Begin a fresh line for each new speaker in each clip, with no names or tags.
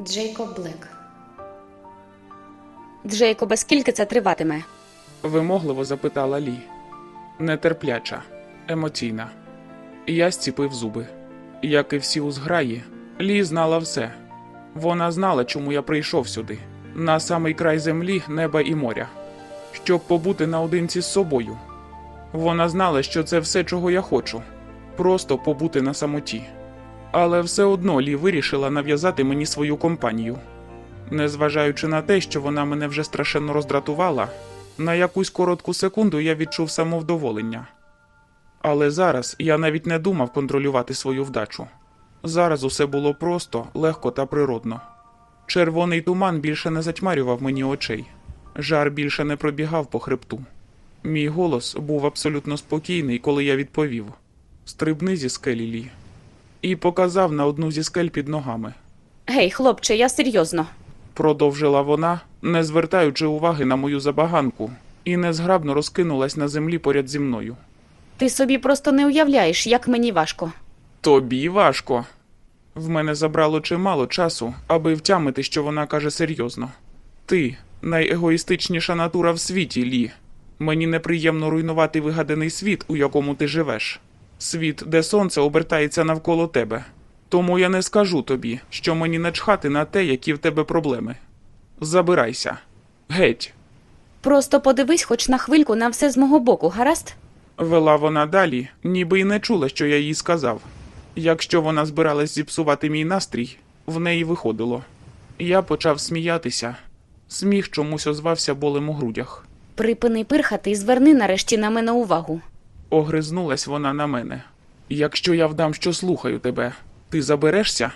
Джейкоб Блек
Джейкобе, скільки це триватиме?
вимогливо запитала Лі. Нетерпляча, емоційна. Я зціпив зуби. Як і всі у зграї, Лі знала все. Вона знала, чому я прийшов сюди, на самий край землі, неба і моря, щоб побути наодинці з собою. Вона знала, що це все, чого я хочу, просто побути на самоті. Але все одно Лі вирішила нав'язати мені свою компанію. Незважаючи на те, що вона мене вже страшенно роздратувала, на якусь коротку секунду я відчув самовдоволення. Але зараз я навіть не думав контролювати свою вдачу. Зараз усе було просто, легко та природно. Червоний туман більше не затьмарював мені очей, жар більше не пробігав по хребту. Мій голос був абсолютно спокійний, коли я відповів: Стрибни зі скелі Лі. І показав на одну зі скель під ногами.
Гей, хлопче, я серйозно.
Продовжила вона, не звертаючи уваги на мою забаганку, і незграбно розкинулась на землі поряд зі мною.
Ти собі просто не уявляєш, як мені важко.
Тобі важко. В мене забрало чимало часу, аби втямити, що вона каже серйозно. Ти найегоїстичніша натура в світі, Лі. Мені неприємно руйнувати вигаданий світ, у якому ти живеш. Світ, де сонце обертається навколо тебе. Тому я не скажу тобі, що мені не чхати на те, які в тебе проблеми. Забирайся. Геть.
Просто подивись хоч на хвильку на все з мого боку, гаразд?
Вела вона далі, ніби й не чула, що я їй сказав. Якщо вона збиралась зіпсувати мій настрій, в неї виходило. Я почав сміятися. Сміх чомусь озвався болем у грудях.
Припини пирхати і зверни нарешті на мене увагу.
Огризнулась вона на мене. Якщо я вдам, що слухаю тебе, ти заберешся?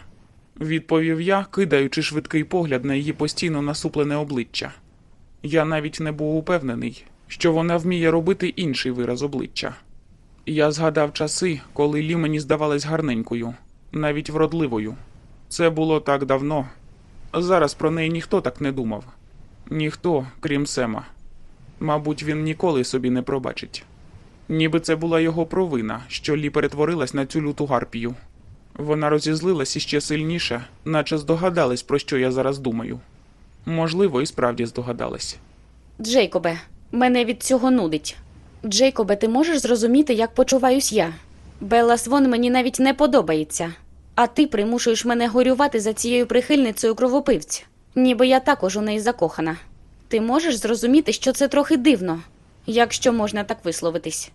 відповів я, кидаючи швидкий погляд на її постійно насуплене обличчя. Я навіть не був упевнений, що вона вміє робити інший вираз обличчя. Я згадав часи, коли Лі мені здавалась гарненькою, навіть вродливою. Це було так давно. Зараз про неї ніхто так не думав. Ніхто, крім Сема. Мабуть, він ніколи собі не пробачить. Ніби це була його провина, що Лі перетворилась на цю люту гарпію. Вона розізлилась іще сильніше, наче здогадалась, про що я зараз думаю. Можливо, і справді здогадалась.
Джейкобе, мене від цього нудить. Джейкобе, ти можеш зрозуміти, як почуваюсь я? Белла Свон мені навіть не подобається. А ти примушуєш мене горювати за цією прихильницею кровопивця, ніби я також у неї закохана. Ти можеш зрозуміти, що це трохи дивно, якщо можна так висловитись.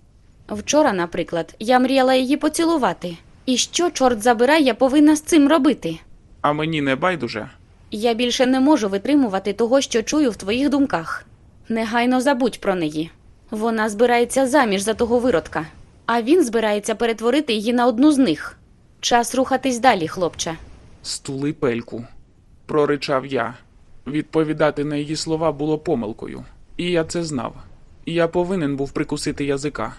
Вчора, наприклад, я мріяла її поцілувати. І що, чорт забирай, я повинна з цим робити?
А мені не байдуже.
Я більше не можу витримувати того, що чую в твоїх думках. Негайно забудь про неї. Вона збирається заміж за того виродка, а він збирається перетворити її на одну з них. Час рухатись далі, хлопче.
Стули пельку, проричав я. Відповідати на її слова було помилкою, і я це знав. Я повинен був прикусити язика.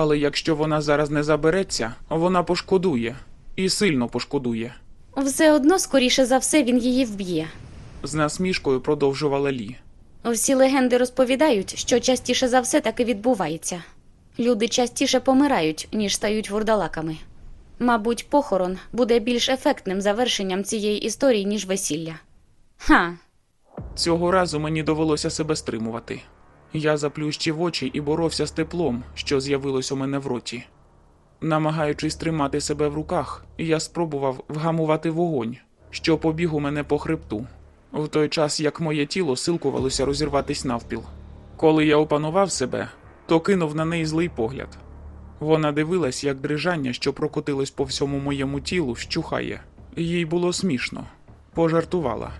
Але якщо вона зараз не забереться, вона пошкодує і сильно пошкодує.
Все одно, скоріше за все, він її вб'є.
З насмішкою продовжувала Лі.
Всі легенди розповідають, що частіше за все таки відбувається. Люди частіше помирають, ніж стають вурдалаками. Мабуть, похорон буде більш ефектним завершенням цієї історії, ніж весілля. Ха,
Цього разу мені довелося себе стримувати. Я заплющив очі і боровся з теплом, що з'явилось у мене в роті. Намагаючись тримати себе в руках, я спробував вгамувати вогонь, що побіг у мене по хребту, в той час як моє тіло силкувалося розірватись навпіл. Коли я опанував себе, то кинув на неї злий погляд. Вона дивилась, як дрижання, що прокотилось по всьому моєму тілу, щухає. Їй було смішно, пожартувала.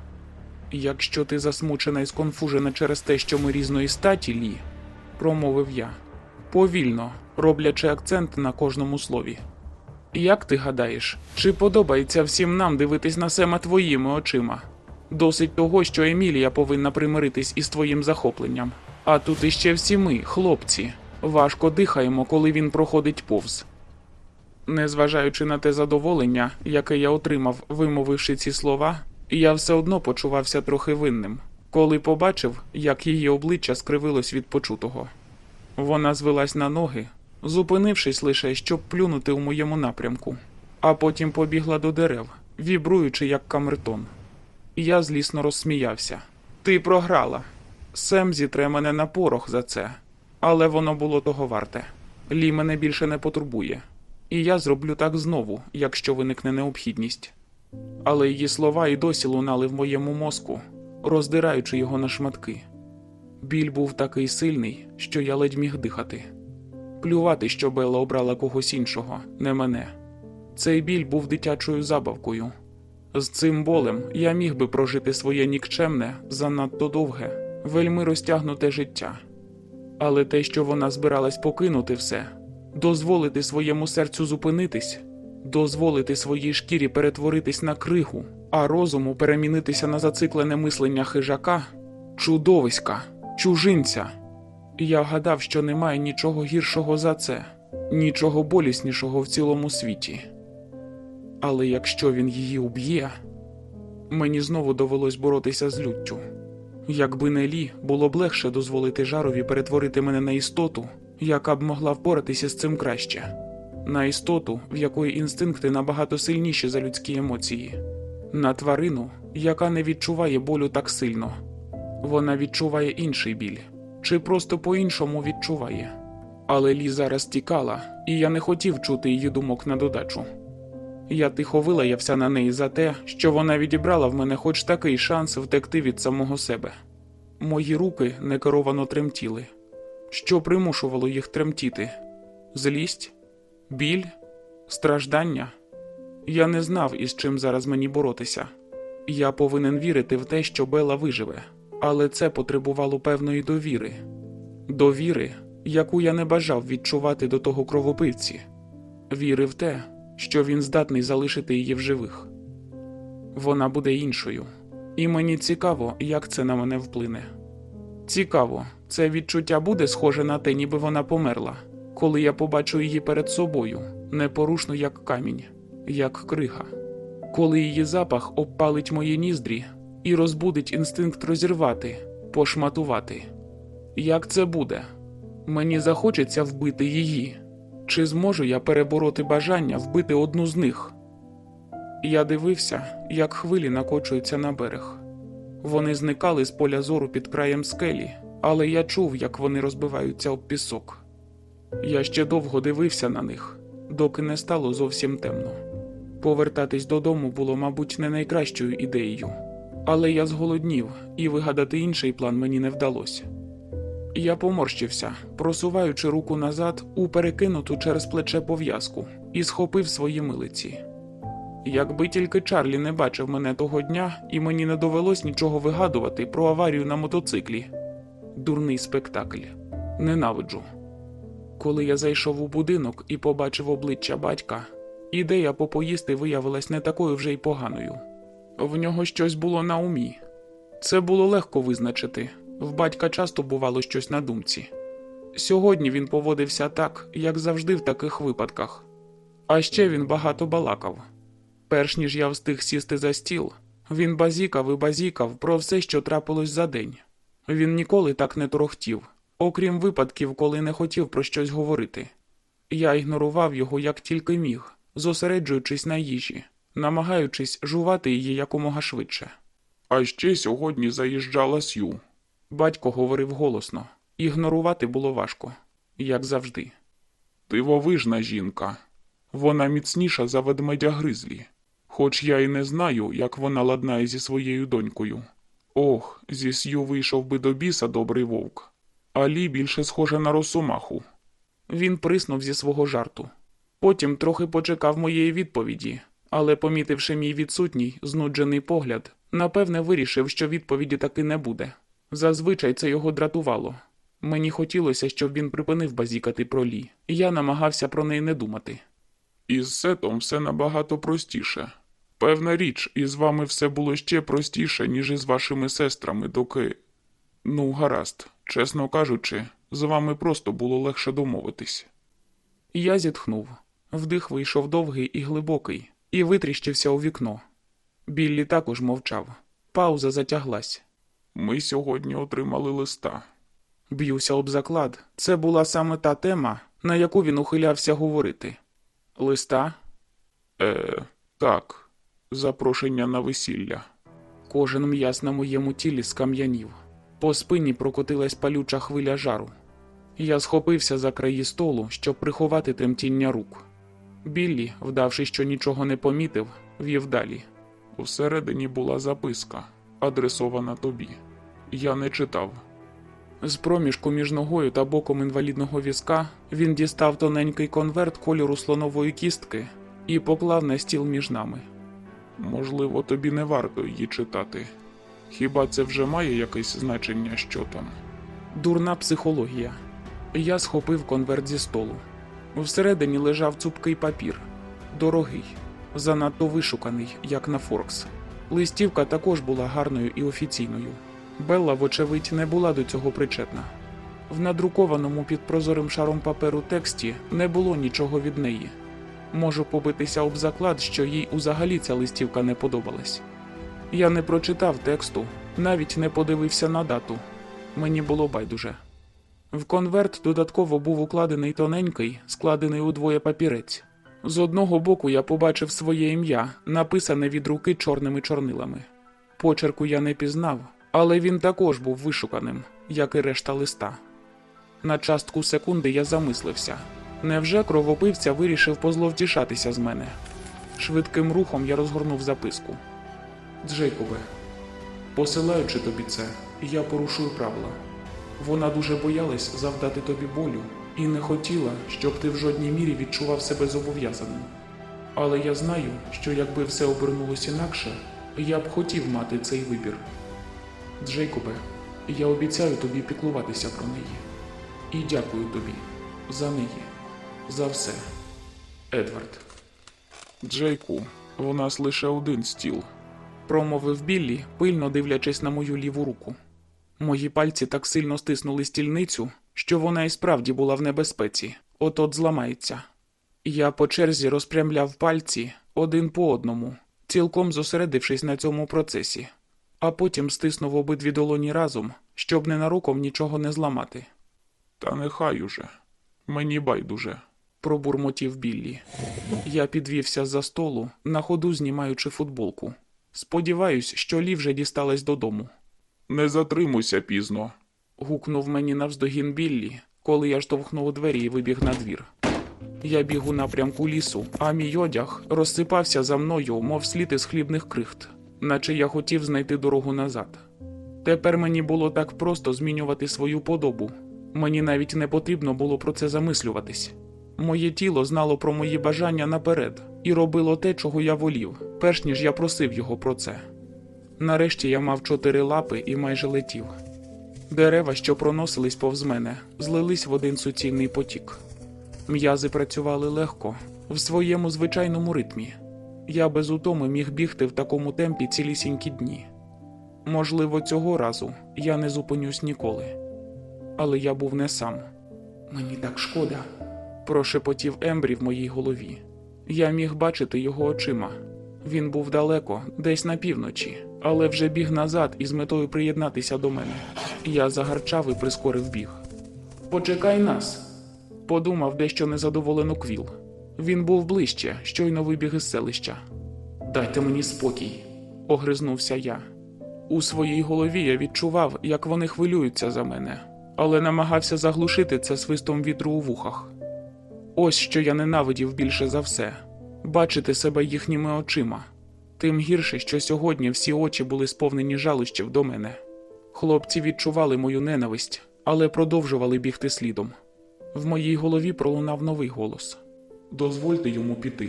Якщо ти засмучена і сконфужена через те, що ми різної статі, Лі, промовив я, повільно, роблячи акцент на кожному слові. Як ти гадаєш, чи подобається всім нам дивитись на Сема твоїми очима? Досить того, що Емілія повинна примиритись із твоїм захопленням. А тут іще всі ми, хлопці, важко дихаємо, коли він проходить повз. Незважаючи на те задоволення, яке я отримав, вимовивши ці слова, я все одно почувався трохи винним, коли побачив, як її обличчя скривилось від почутого. Вона звелась на ноги, зупинившись лише, щоб плюнути у моєму напрямку, а потім побігла до дерев, вібруючи як камертон. Я злісно розсміявся. Ти програла. Сем зітре мене на порох за це, але воно було того варте. Лі мене більше не потурбує. І я зроблю так знову, якщо виникне необхідність. Але її слова і досі лунали в моєму мозку, роздираючи його на шматки. Біль був такий сильний, що я ледь міг дихати. Плювати, що Белла обрала когось іншого, не мене. Цей біль був дитячою забавкою. З цим болем я міг би прожити своє нікчемне, занадто довге, вельми розтягнуте життя. Але те, що вона збиралась покинути все, дозволити своєму серцю зупинитись, дозволити своїй шкірі перетворитись на кригу, а розуму перемінитися на зациклене мислення хижака, чудовиська, чужинця. Я гадав, що немає нічого гіршого за це, нічого боліснішого в цілому світі. Але якщо він її уб'є, мені знову довелось боротися з люттю. Якби не Лі, було б легше дозволити жарові перетворити мене на істоту, яка б могла впоратися з цим краще, на істоту, в якої інстинкти набагато сильніші за людські емоції, на тварину, яка не відчуває болю так сильно. Вона відчуває інший біль, чи просто по-іншому відчуває. Але Лі зараз тікала, і я не хотів чути її думок на додачу. Я тихо вилаявся на неї за те, що вона відібрала в мене хоч такий шанс втекти від самого себе. Мої руки некеровано тремтіли. Що примушувало їх тремтіти? Злість? Біль? Страждання? Я не знав, із чим зараз мені боротися. Я повинен вірити в те, що Бела виживе, але це потребувало певної довіри. Довіри, яку я не бажав відчувати до того кровопивці. Віри в те, що він здатний залишити її в живих. Вона буде іншою, і мені цікаво, як це на мене вплине. Цікаво, це відчуття буде схоже на те, ніби вона померла, коли я побачу її перед собою, непорушно як камінь, як крига, коли її запах обпалить мої ніздрі і розбудить інстинкт розірвати, пошматувати. Як це буде? Мені захочеться вбити її. Чи зможу я перебороти бажання вбити одну з них? Я дивився, як хвилі накочуються на берег. Вони зникали з поля зору під краєм скелі, але я чув, як вони розбиваються об пісок. Я ще довго дивився на них, доки не стало зовсім темно. Повертатись додому було, мабуть, не найкращою ідеєю, але я зголоднів, і вигадати інший план мені не вдалося. Я поморщився, просуваючи руку назад у перекинуту через плече пов'язку, і схопив свої милиці. Якби тільки Чарлі не бачив мене того дня, і мені не довелось нічого вигадувати про аварію на мотоциклі. Дурний спектакль. Ненавиджу. Коли я зайшов у будинок і побачив обличчя батька, ідея попоїсти виявилась не такою вже й поганою. В нього щось було на умі. Це було легко визначити. В батька часто бувало щось на думці. Сьогодні він поводився так, як завжди в таких випадках. А ще він багато балакав. Перш ніж я встиг сісти за стіл, він базікав і базікав про все, що трапилось за день. Він ніколи так не торохтів, окрім випадків, коли не хотів про щось говорити. Я ігнорував його як тільки міг, зосереджуючись на їжі, намагаючись жувати її якомога швидше. А ще сьогодні заїжджала Сью. Батько говорив голосно. Ігнорувати було важко, як завжди. Дивовижна жінка. Вона міцніша за ведмедя гризлі. Хоч я й не знаю, як вона ладнає зі своєю донькою. Ох, зі Сью вийшов би до біса добрий вовк. Алі більше схожа на росомаху. Він приснув зі свого жарту. Потім трохи почекав моєї відповіді, але, помітивши мій відсутній, знуджений погляд, напевне вирішив, що відповіді таки не буде. Зазвичай це його дратувало. Мені хотілося, щоб він припинив базікати про Лі, я намагався про неї не думати. Із Сетом все набагато простіше. Певна річ, із вами все було ще простіше, ніж із вашими сестрами, доки. Ну, гаразд, чесно кажучи, з вами просто було легше домовитись. Я зітхнув. Вдих вийшов довгий і глибокий, і витріщився у вікно. Біллі також мовчав. Пауза затяглась. Ми сьогодні отримали листа. Б'юся об заклад. Це була саме та тема, на яку він ухилявся говорити. Листа? Е, так. Запрошення на весілля. Кожен м'яз на моєму тілі скам'янів. По спині прокотилась палюча хвиля жару. Я схопився за краї столу, щоб приховати тремтіння рук. Біллі, вдавши, що нічого не помітив, вів далі. Усередині була записка, адресована тобі. Я не читав. З проміжку між ногою та боком інвалідного візка він дістав тоненький конверт кольору слонової кістки і поклав на стіл між нами. Можливо, тобі не варто її читати. Хіба це вже має якесь значення, що там? Дурна психологія. Я схопив конверт зі столу. Всередині лежав цупкий папір, дорогий, занадто вишуканий, як на Форкс. Листівка також була гарною і офіційною. Белла, вочевидь, не була до цього причетна. В надрукованому під прозорим шаром паперу тексті не було нічого від неї. Можу побитися об заклад, що їй узагалі ця листівка не подобалась. Я не прочитав тексту, навіть не подивився на дату. Мені було байдуже. В конверт додатково був укладений тоненький, складений удвоє папірець. З одного боку я побачив своє ім'я, написане від руки чорними чорнилами. Почерку я не пізнав, але він також був вишуканим, як і решта листа. На частку секунди я замислився. Невже кровопивця вирішив позловтішатися з мене? Швидким рухом я розгорнув записку. Джейкове, посилаючи тобі це, я порушую правила. Вона дуже боялась завдати тобі болю і не хотіла, щоб ти в жодній мірі відчував себе зобов'язаним. Але я знаю, що якби все обернулося інакше, я б хотів мати цей вибір. Джейкобе, я обіцяю тобі піклуватися про неї. І дякую тобі за неї, за все. Едвард. Джейку, у нас лише один стіл, промовив Біллі, пильно дивлячись на мою ліву руку. Мої пальці так сильно стиснули стільницю, що вона і справді була в небезпеці, от-от зламається. Я по черзі розпрямляв пальці один по одному, цілком зосередившись на цьому процесі, а потім стиснув обидві долоні разом, щоб ненароком нічого не зламати. Та нехай уже, мені байдуже, пробурмотів Біллі. Я підвівся за столу, на ходу знімаючи футболку. Сподіваюсь, що Лі вже дісталась додому. Не затримуйся пізно. гукнув мені навздогін Біллі, коли я штовхнув двері і вибіг на двір. Я біг у напрямку лісу, а мій одяг розсипався за мною, мов слід із хлібних крихт, наче я хотів знайти дорогу назад. Тепер мені було так просто змінювати свою подобу. Мені навіть не потрібно було про це замислюватись. Моє тіло знало про мої бажання наперед і робило те, чого я волів, перш ніж я просив його про це. Нарешті я мав чотири лапи і майже летів. Дерева, що проносились повз мене, злились в один суцільний потік. М'язи працювали легко, в своєму звичайному ритмі. Я без утоми міг бігти в такому темпі цілісінькі дні. Можливо, цього разу я не зупинюсь ніколи. Але я був не сам. Мені так шкода, прошепотів Ембрі в моїй голові. Я міг бачити його очима. Він був далеко, десь на півночі, але вже біг назад із метою приєднатися до мене. Я загарчав і прискорив біг. Почекай нас, подумав дещо незадоволено Квіл. Він був ближче, щойно вибіг із селища. Дайте мені спокій, огризнувся я. У своїй голові я відчував, як вони хвилюються за мене, але намагався заглушити це свистом вітру у вухах. Ось що я ненавидів більше за все бачити себе їхніми очима. Тим гірше, що сьогодні всі очі були сповнені жалощів до мене. Хлопці відчували мою ненависть, але продовжували бігти слідом. В моїй голові пролунав новий голос: Дозвольте йому піти.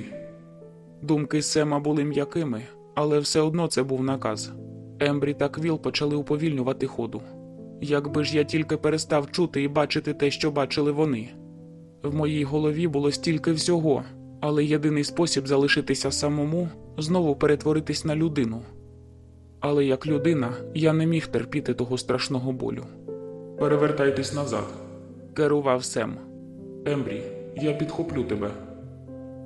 Думки Сема були м'якими, але все одно це був наказ. Ембрі та Квіл почали уповільнювати ходу. Якби ж я тільки перестав чути і бачити те, що бачили вони. В моїй голові було стільки всього, але єдиний спосіб залишитися самому знову перетворитись на людину. Але як людина я не міг терпіти того страшного болю. Перевертайтесь назад, керував Сем. Ембрі, я підхоплю тебе.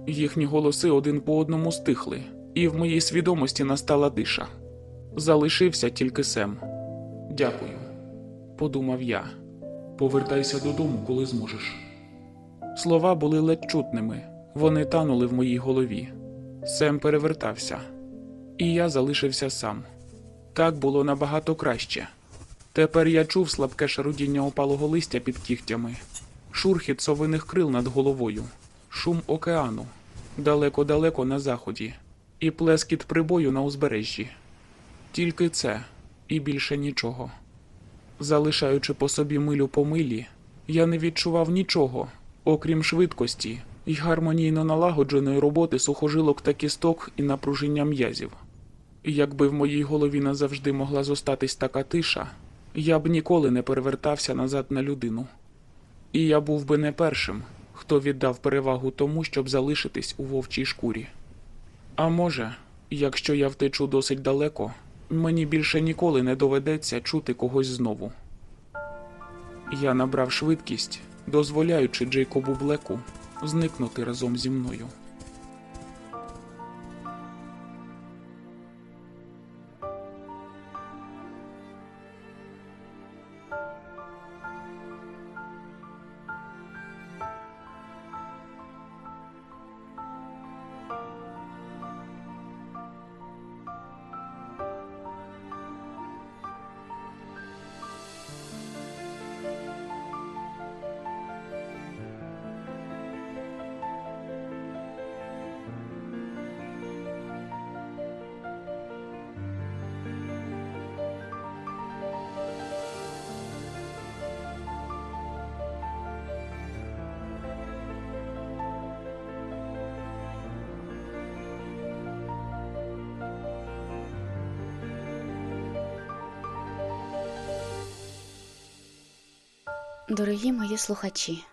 Їхні голоси один по одному стихли, і в моїй свідомості настала тиша. Залишився тільки Сем. Дякую, подумав я. Повертайся додому, коли зможеш. Слова були ледь чутними, вони танули в моїй голові. Сем перевертався, і я залишився сам. Так було набагато краще. Тепер я чув слабке шарудіння опалого листя під кігтями, шурхіт совиних крил над головою, шум океану далеко-далеко на заході, і плескіт прибою на узбережжі. Тільки це і більше нічого. Залишаючи по собі милю по милі, я не відчував нічого, окрім швидкості й гармонійно налагодженої роботи сухожилок та кісток і напруження м'язів. Якби в моїй голові назавжди могла зостатись така тиша, я б ніколи не перевертався назад на людину. І я був би не першим, хто віддав перевагу тому, щоб залишитись у вовчій шкурі. А може, якщо я втечу досить далеко, мені більше ніколи не доведеться чути когось знову. Я набрав швидкість, дозволяючи Джейкобу Блеку зникнути разом зі мною.
Дорогі мої слухачі,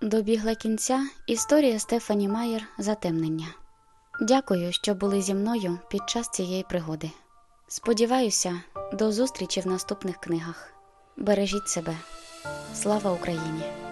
добігла кінця історія Стефані Майер Затемнення. Дякую, що були зі мною під час цієї пригоди. Сподіваюся, до зустрічі в наступних книгах. Бережіть себе. Слава Україні!